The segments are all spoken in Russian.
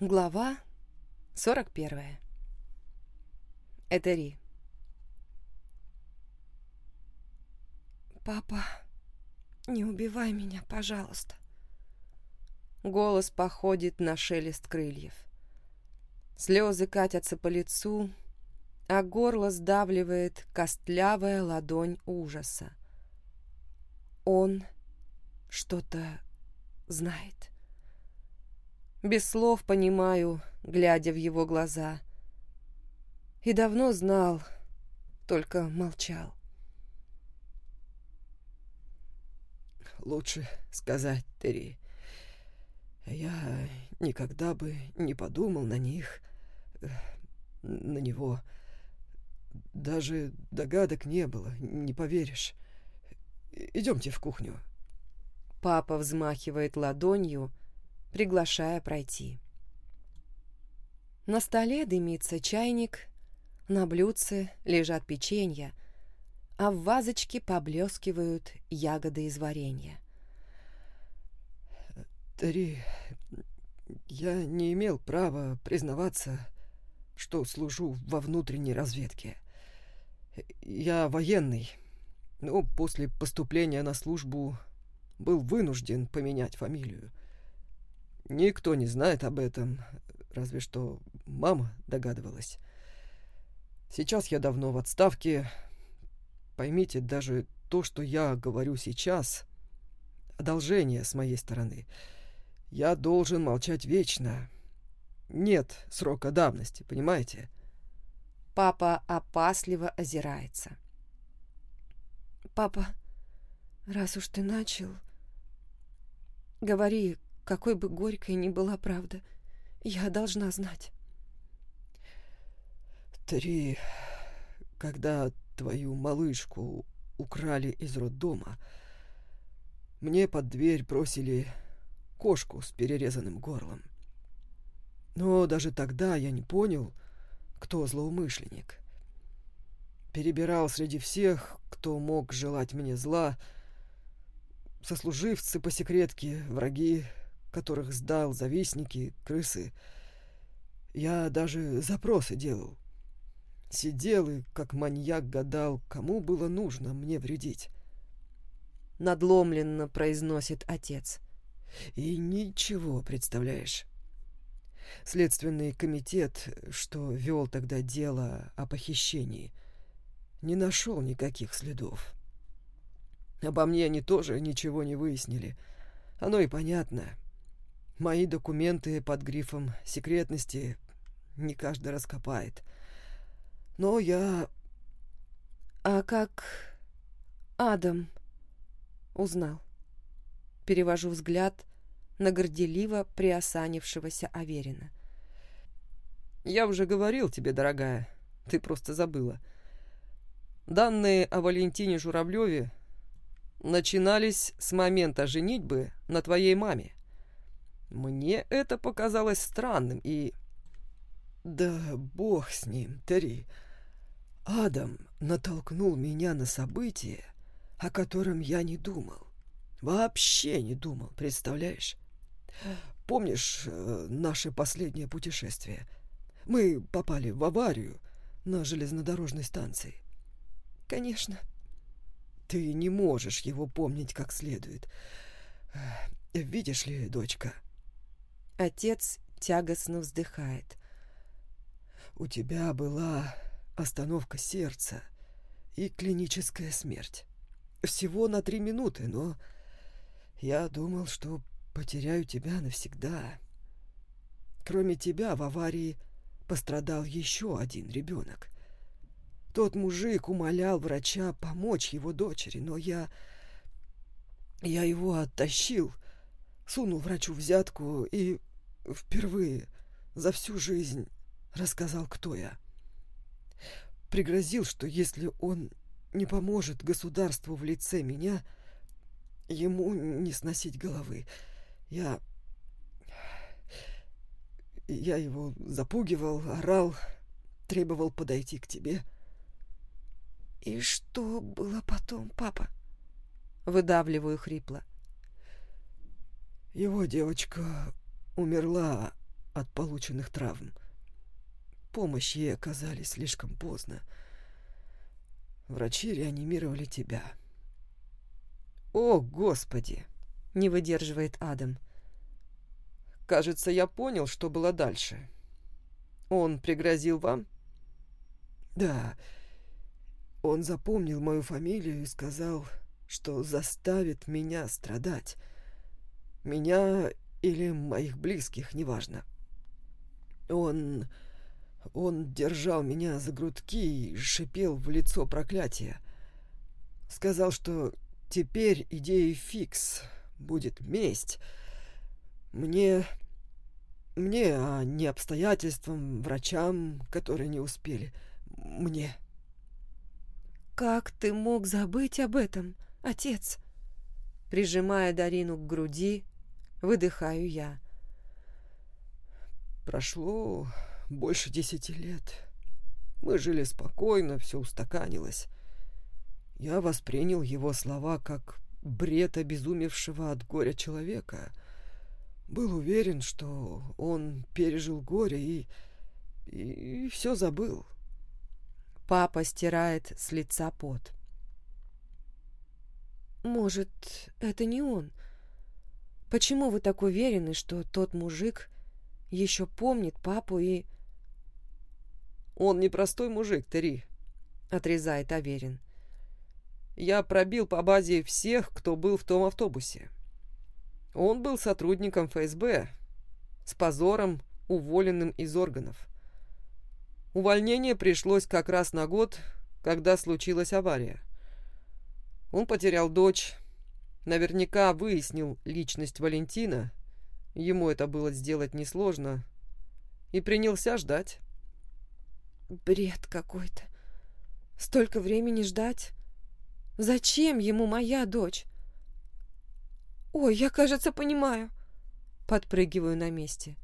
Глава 41. Этери. «Папа, не убивай меня, пожалуйста». Голос походит на шелест крыльев. Слезы катятся по лицу, а горло сдавливает костлявая ладонь ужаса. Он что-то знает. Без слов понимаю, глядя в его глаза. И давно знал, только молчал. Лучше сказать, Терри. Я никогда бы не подумал на них, э, на него. Даже догадок не было, не поверишь. Идемте в кухню. Папа взмахивает ладонью, приглашая пройти. На столе дымится чайник, на блюдце лежат печенья, а в вазочке поблескивают ягоды из варенья. Тари, я не имел права признаваться, что служу во внутренней разведке. Я военный, но после поступления на службу был вынужден поменять фамилию. Никто не знает об этом, разве что мама догадывалась. Сейчас я давно в отставке. Поймите, даже то, что я говорю сейчас, одолжение с моей стороны. Я должен молчать вечно. Нет срока давности, понимаете? Папа опасливо озирается. Папа, раз уж ты начал, говори, какой бы горькой ни была правда, я должна знать. Три, когда твою малышку украли из роддома, мне под дверь бросили кошку с перерезанным горлом. Но даже тогда я не понял, кто злоумышленник. Перебирал среди всех, кто мог желать мне зла, сослуживцы по секретке, враги, которых сдал завистники, крысы. Я даже запросы делал. Сидел и, как маньяк, гадал, кому было нужно мне вредить. Надломленно произносит отец. И ничего, представляешь. Следственный комитет, что вел тогда дело о похищении, не нашел никаких следов. Обо мне они тоже ничего не выяснили. Оно и понятно. Мои документы под грифом секретности не каждый раскопает. Но я... А как Адам узнал? Перевожу взгляд на горделиво приосанившегося Аверина. Я уже говорил тебе, дорогая, ты просто забыла. Данные о Валентине Журавлеве начинались с момента женитьбы на твоей маме. Мне это показалось странным и... Да бог с ним, Терри. Адам натолкнул меня на событие, о котором я не думал. Вообще не думал, представляешь? Помнишь э, наше последнее путешествие? Мы попали в аварию на железнодорожной станции. Конечно. Ты не можешь его помнить как следует. Видишь ли, дочка, — Отец тягостно вздыхает. «У тебя была остановка сердца и клиническая смерть. Всего на три минуты, но я думал, что потеряю тебя навсегда. Кроме тебя в аварии пострадал еще один ребенок. Тот мужик умолял врача помочь его дочери, но я... Я его оттащил, сунул врачу взятку и впервые за всю жизнь рассказал, кто я. Пригрозил, что если он не поможет государству в лице меня, ему не сносить головы. Я... Я его запугивал, орал, требовал подойти к тебе. «И что было потом, папа?» Выдавливаю хрипло. Его девочка умерла от полученных травм. Помощь ей оказали слишком поздно. Врачи реанимировали тебя. «О, Господи!» — не выдерживает Адам. «Кажется, я понял, что было дальше. Он пригрозил вам?» «Да. Он запомнил мою фамилию и сказал, что заставит меня страдать. Меня или моих близких, неважно. Он... он держал меня за грудки и шипел в лицо проклятия. Сказал, что теперь идеей фикс будет месть. Мне... мне, а не обстоятельствам, врачам, которые не успели. Мне. «Как ты мог забыть об этом, отец?» Прижимая Дарину к груди, выдыхаю я. Прошло больше десяти лет. Мы жили спокойно, все устаканилось. Я воспринял его слова как бред обезумевшего от горя человека. Был уверен, что он пережил горе и... и все забыл. Папа стирает с лица пот. «Может, это не он? Почему вы так уверены, что тот мужик еще помнит папу и...» «Он непростой мужик, Тери», — отрезает Аверин. «Я пробил по базе всех, кто был в том автобусе. Он был сотрудником ФСБ, с позором уволенным из органов. Увольнение пришлось как раз на год, когда случилась авария. Он потерял дочь, наверняка выяснил личность Валентина, ему это было сделать несложно, и принялся ждать. Бред какой-то. Столько времени ждать? Зачем ему моя дочь? Ой, я, кажется, понимаю. Подпрыгиваю на месте.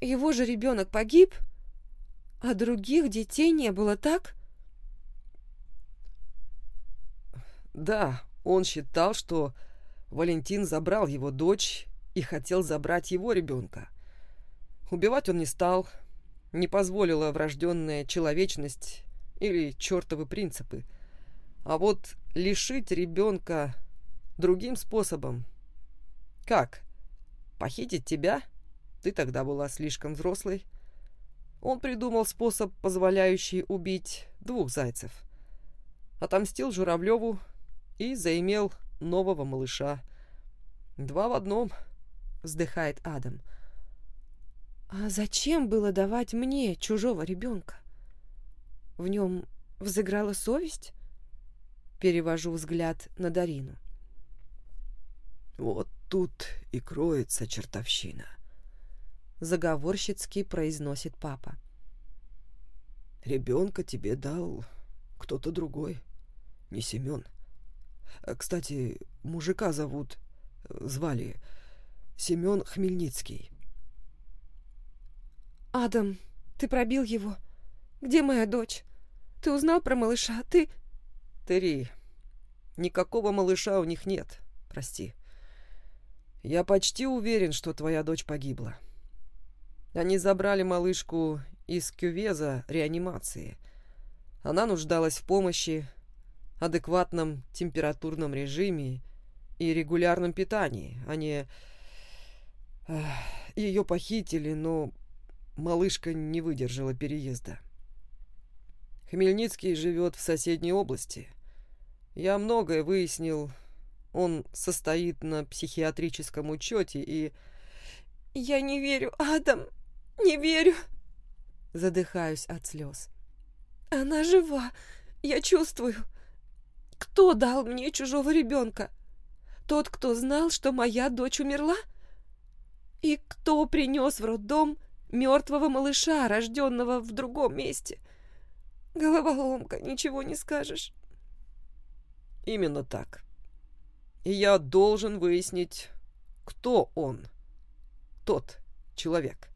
Его же ребенок погиб, а других детей не было, так? Да, он считал, что Валентин забрал его дочь и хотел забрать его ребенка. Убивать он не стал, не позволила врожденная человечность или чертовы принципы. А вот лишить ребенка другим способом. Как? Похитить тебя? Ты тогда была слишком взрослой. Он придумал способ, позволяющий убить двух зайцев. Отомстил Журавлеву и заимел нового малыша. Два в одном, вздыхает Адам. А зачем было давать мне чужого ребенка? В нем взыграла совесть? Перевожу взгляд на Дарину. Вот тут и кроется чертовщина. Заговорщицки произносит папа. Ребенка тебе дал кто-то другой, не Семен. Э, кстати, мужика зовут, э, звали Семен Хмельницкий. «Адам, ты пробил его. Где моя дочь? Ты узнал про малыша? Ты...» «Терри, никакого малыша у них нет, прости. Я почти уверен, что твоя дочь погибла. Они забрали малышку из кювеза реанимации. Она нуждалась в помощи, адекватном температурном режиме и регулярном питании. Они ее похитили, но малышка не выдержала переезда. Хмельницкий живет в соседней области. Я многое выяснил. Он состоит на психиатрическом учете и... «Я не верю, Адам, не верю!» Задыхаюсь от слез. «Она жива, я чувствую. Кто дал мне чужого ребенка? Тот, кто знал, что моя дочь умерла? И кто принес в роддом мертвого малыша, рожденного в другом месте? Головоломка, ничего не скажешь. Именно так. И я должен выяснить, кто он, тот человек.